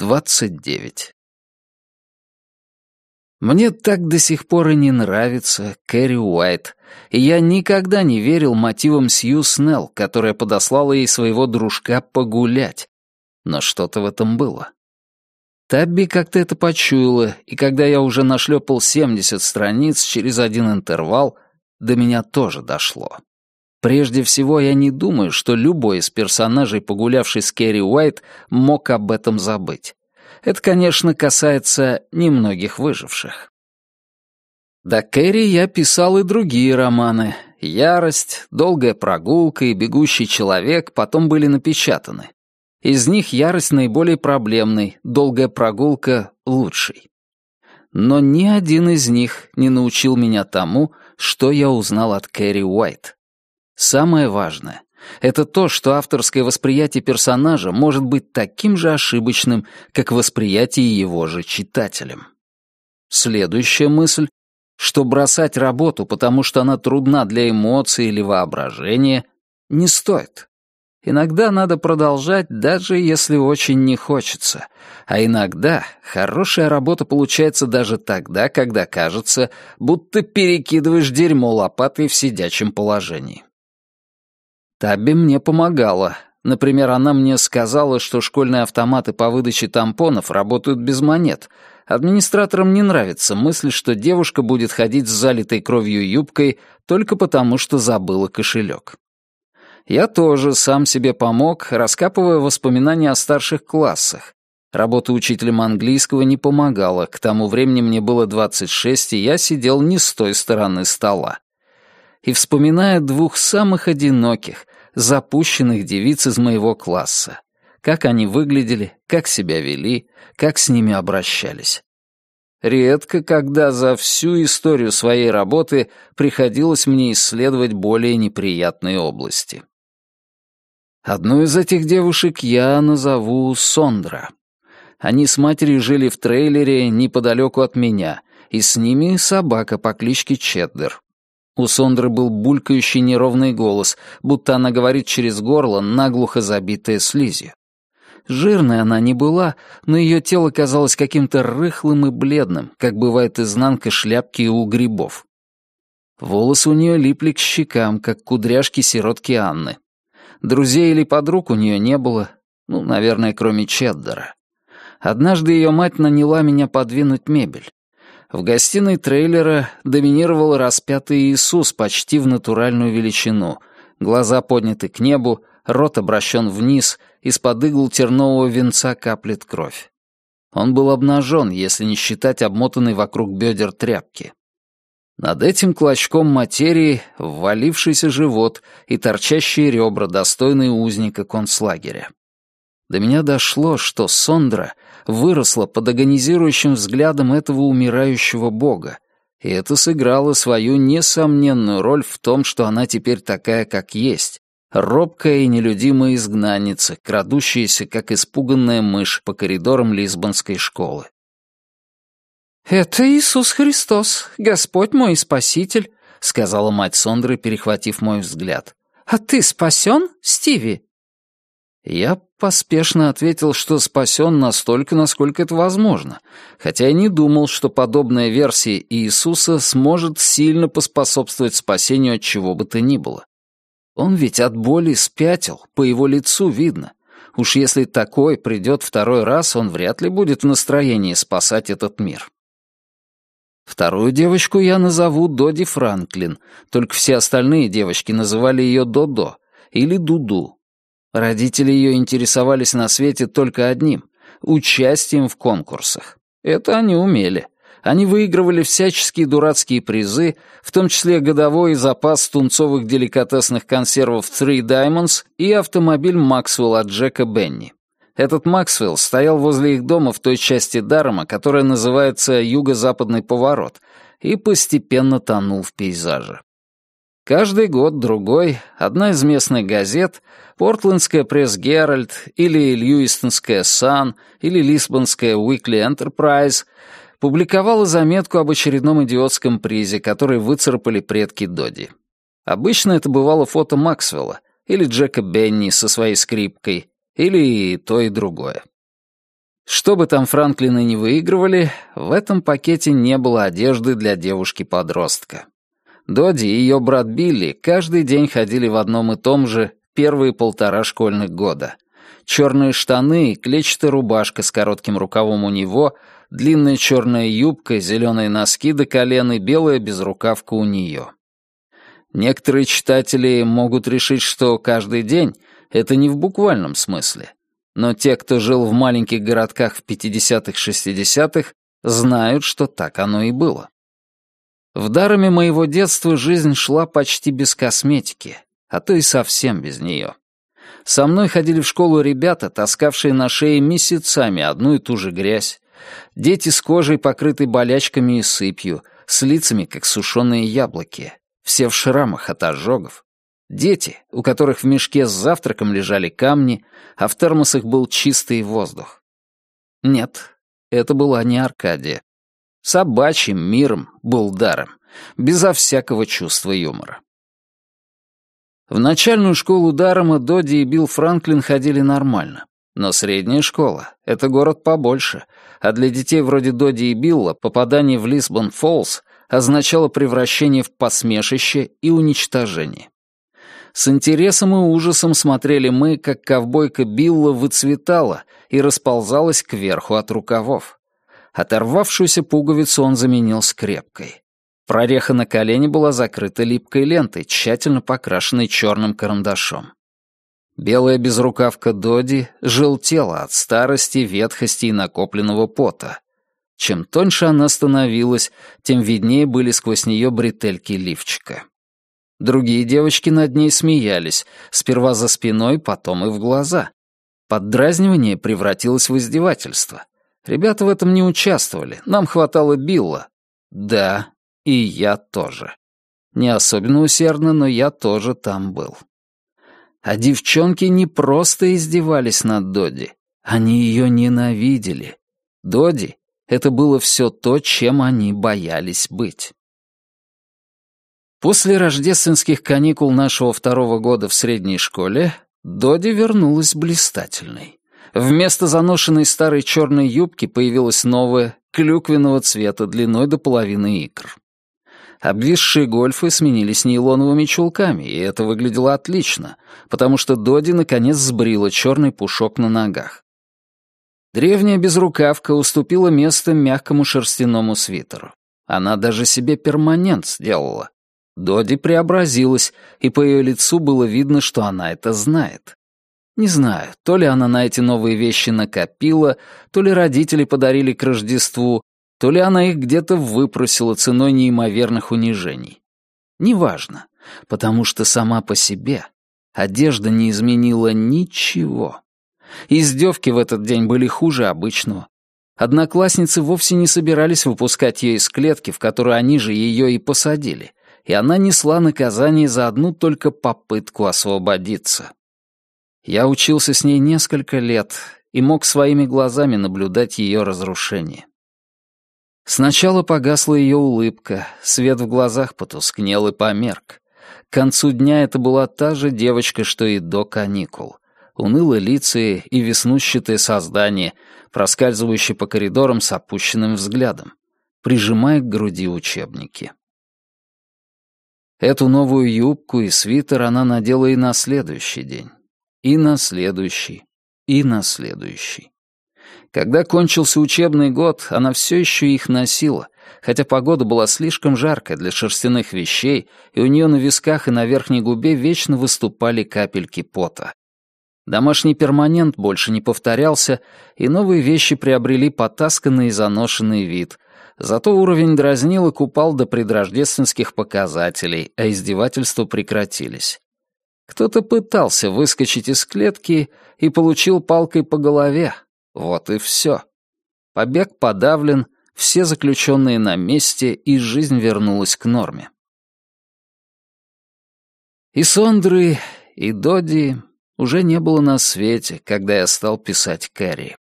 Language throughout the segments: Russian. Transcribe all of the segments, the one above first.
29. Мне так до сих пор и не нравится Кэрри Уайт, и я никогда не верил мотивам Сью Снелл, которая подослала ей своего дружка погулять. Но что-то в этом было. Табби как-то это почуяла, и когда я уже нашлепал 70 страниц через один интервал, до меня тоже дошло. Прежде всего, я не думаю, что любой из персонажей, погулявший с Керри Уайт, мог об этом забыть. Это, конечно, касается немногих выживших. До Кэрри я писал и другие романы. «Ярость», «Долгая прогулка» и «Бегущий человек» потом были напечатаны. Из них «Ярость» наиболее проблемный, «Долгая прогулка» — лучший. Но ни один из них не научил меня тому, что я узнал от Кэрри Уайт. Самое важное — это то, что авторское восприятие персонажа может быть таким же ошибочным, как восприятие его же читателем. Следующая мысль — что бросать работу, потому что она трудна для эмоций или воображения, не стоит. Иногда надо продолжать, даже если очень не хочется. А иногда хорошая работа получается даже тогда, когда кажется, будто перекидываешь дерьмо лопатой в сидячем положении. Табби мне помогала. Например, она мне сказала, что школьные автоматы по выдаче тампонов работают без монет. Администраторам не нравится мысль, что девушка будет ходить с залитой кровью юбкой только потому, что забыла кошелек. Я тоже сам себе помог, раскапывая воспоминания о старших классах. Работа учителем английского не помогала, к тому времени мне было 26, и я сидел не с той стороны стола. И вспоминая двух самых одиноких, запущенных девиц из моего класса. Как они выглядели, как себя вели, как с ними обращались. Редко, когда за всю историю своей работы приходилось мне исследовать более неприятные области. Одну из этих девушек я назову Сондра. Они с матерью жили в трейлере неподалеку от меня, и с ними собака по кличке Чеддер. У Сондры был булькающий неровный голос, будто она говорит через горло, наглухо забитая слизью. Жирной она не была, но ее тело казалось каким-то рыхлым и бледным, как бывает изнанка шляпки у грибов. Волосы у нее липли к щекам, как кудряшки сиротки Анны. Друзей или подруг у нее не было, ну, наверное, кроме Чеддера. Однажды ее мать наняла меня подвинуть мебель. В гостиной трейлера доминировал распятый Иисус почти в натуральную величину. Глаза подняты к небу, рот обращен вниз, из-под игл тернового венца каплет кровь. Он был обнажен, если не считать обмотанной вокруг бедер тряпки. Над этим клочком материи ввалившийся живот и торчащие ребра, достойные узника концлагеря. До меня дошло, что Сондра выросла под агонизирующим взглядом этого умирающего бога, и это сыграло свою несомненную роль в том, что она теперь такая, как есть, робкая и нелюдимая изгнанница, крадущаяся, как испуганная мышь, по коридорам Лисбонской школы. «Это Иисус Христос, Господь мой Спаситель», — сказала мать Сондры, перехватив мой взгляд. «А ты спасен, Стиви?» Я поспешно ответил, что спасен настолько, насколько это возможно, хотя и не думал, что подобная версия Иисуса сможет сильно поспособствовать спасению от чего бы то ни было. Он ведь от боли спятил, по его лицу видно. Уж если такой придет второй раз, он вряд ли будет в настроении спасать этот мир. Вторую девочку я назову Доди Франклин, только все остальные девочки называли ее Додо или Дуду. Родители ее интересовались на свете только одним — участием в конкурсах. Это они умели. Они выигрывали всяческие дурацкие призы, в том числе годовой запас тунцовых деликатесных консервов Three Diamonds и автомобиль Максвелл от Джека Бенни. Этот Максвелл стоял возле их дома в той части Дарома, которая называется «Юго-западный поворот», и постепенно тонул в пейзаже. Каждый год другой одна из местных газет, Портлендская пресс-Геральт или Льюистонская Сан или Лисбонская Уикли Энтерпрайз публиковала заметку об очередном идиотском призе, который выцарапали предки Доди. Обычно это бывало фото Максвелла или Джека Бенни со своей скрипкой, или то, и другое. Что бы там Франклины не выигрывали, в этом пакете не было одежды для девушки-подростка. Доди и ее брат Билли каждый день ходили в одном и том же первые полтора школьных года. Черные штаны и клетчатая рубашка с коротким рукавом у него, длинная черная юбка, зеленые носки до колен и белая безрукавка у нее. Некоторые читатели могут решить, что каждый день — это не в буквальном смысле. Но те, кто жил в маленьких городках в 50-х-60-х, знают, что так оно и было. В дарами моего детства жизнь шла почти без косметики, а то и совсем без нее. Со мной ходили в школу ребята, таскавшие на шее месяцами одну и ту же грязь. Дети с кожей, покрытой болячками и сыпью, с лицами, как сушеные яблоки, все в шрамах от ожогов. Дети, у которых в мешке с завтраком лежали камни, а в термосах был чистый воздух. Нет, это была не Аркадия. Собачьим миром был даром, безо всякого чувства юмора. В начальную школу Дарома Доди и Билл Франклин ходили нормально. Но средняя школа — это город побольше, а для детей вроде Доди и Билла попадание в Лисбон-Фоллс означало превращение в посмешище и уничтожение. С интересом и ужасом смотрели мы, как ковбойка Билла выцветала и расползалась кверху от рукавов. Оторвавшуюся пуговицу он заменил скрепкой. Прореха на колене была закрыта липкой лентой, тщательно покрашенной черным карандашом. Белая безрукавка Доди желтела от старости, ветхости и накопленного пота. Чем тоньше она становилась, тем виднее были сквозь нее бретельки лифчика. Другие девочки над ней смеялись, сперва за спиной, потом и в глаза. Поддразнивание превратилось в издевательство. Ребята в этом не участвовали, нам хватало Билла. Да, и я тоже. Не особенно усердно, но я тоже там был. А девчонки не просто издевались над Доди, они ее ненавидели. Доди — это было все то, чем они боялись быть. После рождественских каникул нашего второго года в средней школе Доди вернулась блистательной. Вместо заношенной старой черной юбки появилась новая, клюквенного цвета, длиной до половины икр. Обвисшие гольфы сменились нейлоновыми чулками, и это выглядело отлично, потому что Доди наконец сбрила черный пушок на ногах. Древняя безрукавка уступила место мягкому шерстяному свитеру. Она даже себе перманент сделала. Доди преобразилась, и по ее лицу было видно, что она это знает. Не знаю, то ли она на эти новые вещи накопила, то ли родители подарили к Рождеству, то ли она их где-то выпросила ценой неимоверных унижений. Неважно, потому что сама по себе одежда не изменила ничего. Издевки в этот день были хуже обычного. Одноклассницы вовсе не собирались выпускать ее из клетки, в которую они же ее и посадили, и она несла наказание за одну только попытку освободиться. Я учился с ней несколько лет и мог своими глазами наблюдать ее разрушение. Сначала погасла ее улыбка, свет в глазах потускнел и померк. К концу дня это была та же девочка, что и до каникул. Унылые лица и веснущатое создание, проскальзывающее по коридорам с опущенным взглядом, прижимая к груди учебники. Эту новую юбку и свитер она надела и на следующий день. И на следующий. И на следующий. Когда кончился учебный год, она все еще их носила, хотя погода была слишком жаркая для шерстяных вещей, и у нее на висках и на верхней губе вечно выступали капельки пота. Домашний перманент больше не повторялся, и новые вещи приобрели потасканный и заношенный вид — Зато уровень дразнилок упал до предрождественских показателей, а издевательства прекратились. Кто-то пытался выскочить из клетки и получил палкой по голове. Вот и все. Побег подавлен, все заключенные на месте, и жизнь вернулась к норме. И Сондры, и Доди уже не было на свете, когда я стал писать Кэрри.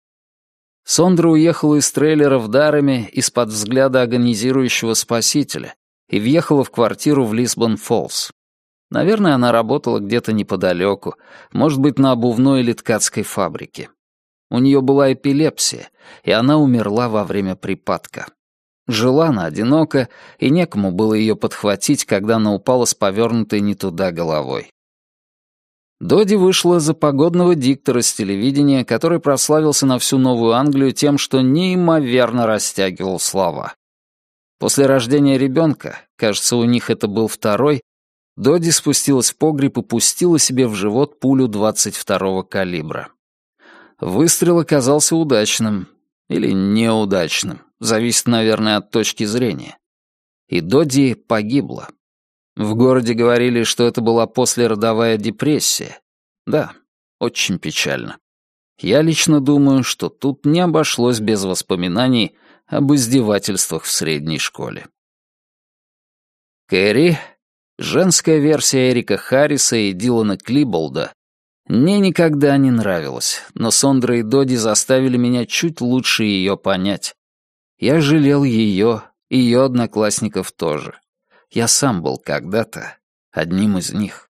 Сондра уехала из трейлера в Дарами из-под взгляда агонизирующего спасителя и въехала в квартиру в Лисбон-Фоллс. Наверное, она работала где-то неподалеку, может быть, на обувной или ткацкой фабрике. У нее была эпилепсия, и она умерла во время припадка. Жила она одиноко, и некому было ее подхватить, когда она упала с повернутой не туда головой. Доди вышла за погодного диктора с телевидения, который прославился на всю Новую Англию тем, что неимоверно растягивал слова. После рождения ребенка, кажется, у них это был второй, Доди спустилась в погреб и пустила себе в живот пулю 22-го калибра. Выстрел оказался удачным или неудачным, зависит, наверное, от точки зрения. И Доди погибла. В городе говорили, что это была послеродовая депрессия. Да, очень печально. Я лично думаю, что тут не обошлось без воспоминаний об издевательствах в средней школе. Кэрри, женская версия Эрика Харриса и Дилана Клиболда, мне никогда не нравилась, но Сондра и Доди заставили меня чуть лучше ее понять. Я жалел ее, и ее одноклассников тоже. Я сам был когда-то одним из них.